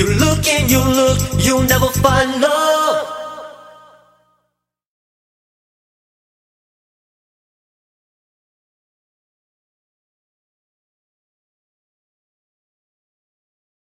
You look and you look, you'll never find love.